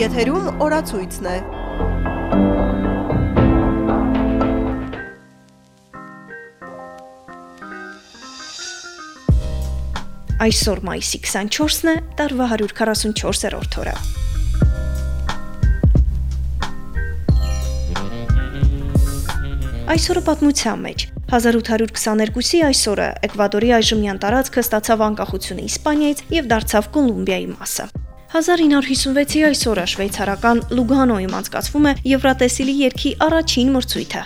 Եթերում օրացույցն է։ Այսօր մայիսի 24-ն է, տարվա 144-րդ օրը։ Այսօրը պատմության մեջ 1822-ի այսօրը Էկվադորի այժմյան տարածքը ստացավ անկախությունը Իսպանիայից եւ դարձավ Կոլումբիայի մասը։ 1956-ի այսօրը շվեյցարական Լուգանոյում անցկացվում է Եվրատեսիլի երկի առաջին մրցույթը։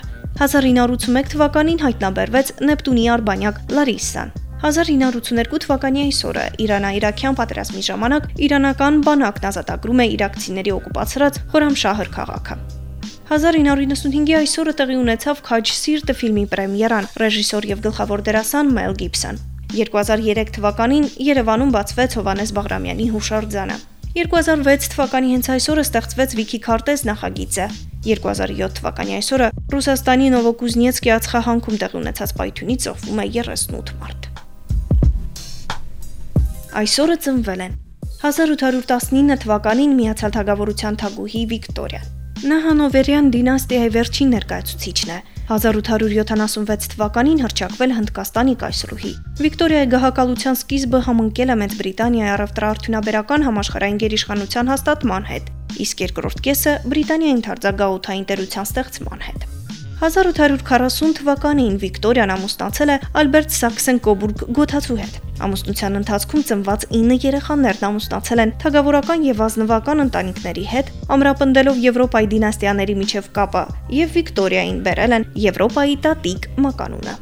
1981 թվականին հայտնաբերվեց Նեպտունի արբանյակ Լարիսան։ 1982 թվականի այսօրը Իրանա-Իրաքյան պատերազմի ժամանակ իրանական բանակն ազատագրում է իրաքցիների օկուպացրած Խորամշահր քաղաքը։ 1995-ի այսօրը տեղի ունեցավ Քաջ Սիրտը ֆիլմի պրեմիերան, ռեժիսոր եւ գլխավոր դերասան Մել Գիբսոն։ 2003 թվականին Երևանում բացվեց Հովանես Բաղրամյանի հուշարձանը։ 2006 թվականի հենց այսօրը ստեղծվեց Wikicartes նախագիծը։ 2007 թվականի այսօրը Ռուսաստանի Նովոկուզնիեցկի ածխահանքում տեղի ունեցած պայթյունից ծովվում է 38 մարդ։ Այսօրը ծնվել են 1819 թվականին Միացյալ Թագավորության թագուհի Վիկտորիան Նա Հանովերյան դինաստիայի վերջին ներկայացուցիչն է։ 1876 թվականին հրճակվել Հնդկաստանի կայսրուհի։ Վիկտորիայի գահակալության սկիզբը համընկել է Մեծ Բրիտանիայի առևտրաարդյունաբերական համաշխարհային գերիշխանության հաստատման հետ, իսկ երկրորդ կեսը Բրիտանիայի ընդարձակաութային տերության ստեղծման հետ։ 1840 թվականին Վիկտորիան ամուսնացել է Ալբերտ Սաքսեն Կոբուրգ գոթացու հետ։ Ամուսնության ընթացքում ծնված 9 երեխաներն ամուսնացել են թագավորական եւ ազնվական ընտանիքների հետ, ամրապնդելով Եվրոպայի դինաստիաների միջև կապը եւ Վիկտորիային բերել են Եվրոպայի տատիկ մականունը։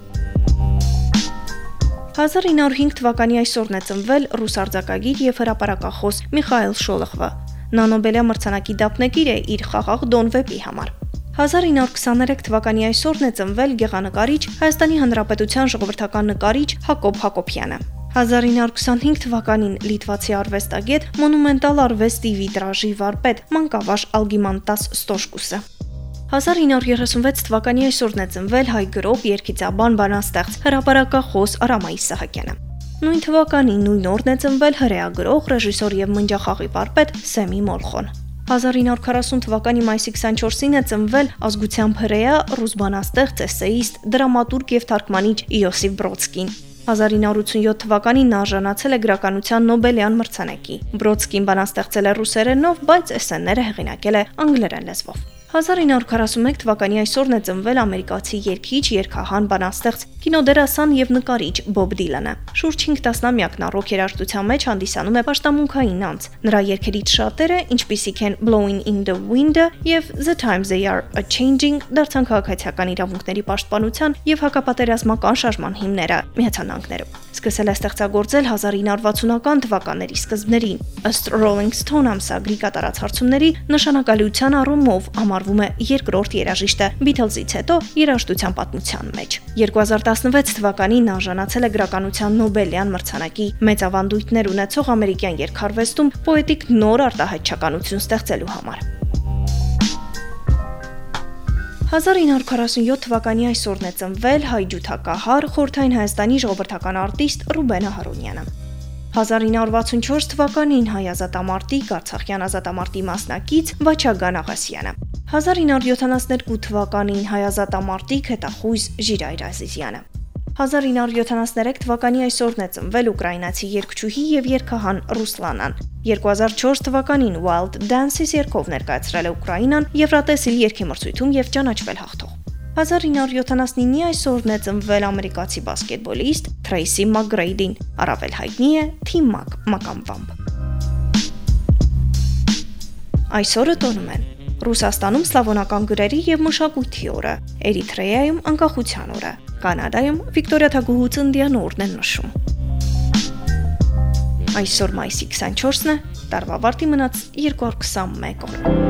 1905 թվականի այսօրն է ծնվել ռուս արձակագիր եւ հրապարակախոս Միխայել Շոլոխովը։ Նա Նոբելյա մրցանակի դափնեկիր է իր խաղաղ Դոն վեպի համար։ 1923 թվականի այսօրն է ծնվել գեղանկարիչ Հայաստանի Հանրապետության ժողովրդական նկարիչ Հակոբ Հակոբյանը։ 1925 թվականին լիտվացի արվեստագետ մոնումենտալ արվեստի վիտրաժի վարպետ Մանկավաշ Ալգիմանտաս Ստոշկուսը 1936 թվականի այսօրն է ծնվել հայ գրող, երգիծաբան, բանաստեղծ, հրապարակախոս Արամայի Սահակյանը։ Նույն թվականին նույն օրն է ծնվել հրեա գրող, ռեժիսոր եւ մնջախաղի վարպետ Սեմի Մոլխոն։ 1940 թվականի մայիսի 24-ին է ծնվել ազգությամբ հրեա ռուս բանաստեղծ, էսեիստ, դրամատուրգ եւ թարգմանիչ Իոսիֆ Բրոդսկին։ 1987 թվականին նա արժանացել է գրականության Նոբելյան մրցանակի։ Բրոդսկին բանաստեղծել է ռուսերենով, բայց էսսեները հեղինակել է անգլերեն լեզվով։ 1941 թվականի այսօրն է ծնվել ամերիկացի երգիչ, երգահան, բանաստեղծ, կինոդերասան եւ նկարիչ Բոբ Դիլանը։ Շուրջ 5 տասնամյակ նա ռոք երաժշտության մեջ հանդիսանում է պաշտամունքային անձ։ Նրա երգերից շատերը, ինչպիսիք են Blowing in the Wind-ը եւ The Times They Are a Changing, դարձան քաղաքացիական իրավունքների պաշտպանության եւ հակապատերազմական շարժման հիմները Միացյալ Նահանգներում։ Սկսել է ստեղծագործել 1960-ական թվականների սկզբներին։ Ըստ Rolling Stone ամսագրի կատարած հարցումների նշանակալիության առումով համարվում է երկրորդ երաժիշտը Beatles-ից հետո երաժշտության պատմության մեջ։ 2016 թվականին նա արժանացել է գրականության Նոբելյան մրցանակի մեծ ավանդույթներ ունեցող ամերիկյան երկարվեստում պոետիկ նոր արտահայտչականություն ստեղծելու համար։ 1947 թվականի այսօրն է ծնվել հայ ջութակահար Խորթային Հայաստանի ժողովրդական արտիստ Ռուբեն Ահարոնյանը։ 1964 թվականին հայ ազատամարտիկ Արցախյան ազատամարտի մասնակից Վաչագան Աղասյանը։ 1972 թվականին հայ ազատամարտիկ հետախույզ Ժիրայր Ազիզյանը։ 1973 թվականի այսօրն է ծնվել ուկրաինացի երգչուհի եւ երգահան Ռուսլանան։ 2004 թվականին Wild Dances երգով ներկայացրել է Ուկրաինան Եվրատեսիլ երգի մրցույթում եւ ճանաչվել հաղթող։ 1979-ի այսօրն է ծնվել ամերիկացի բասկետբոլիստ Թրեյսի Մակգրեյդին, առավել հայտնի է Թիմ Մակ մականվամբ։ Այսօրը տոնում են Ռուսաստանում սլավոնական գրերի եւ մշակույթի օրը, Էրիթրեայում անկախության օրը, Կանադայում Վիկտորիա Թագուհու ծննդյան օրն են նշում։ Այսօր մայիսի 24-ն է, տարվա վարտի մնաց 221 օր։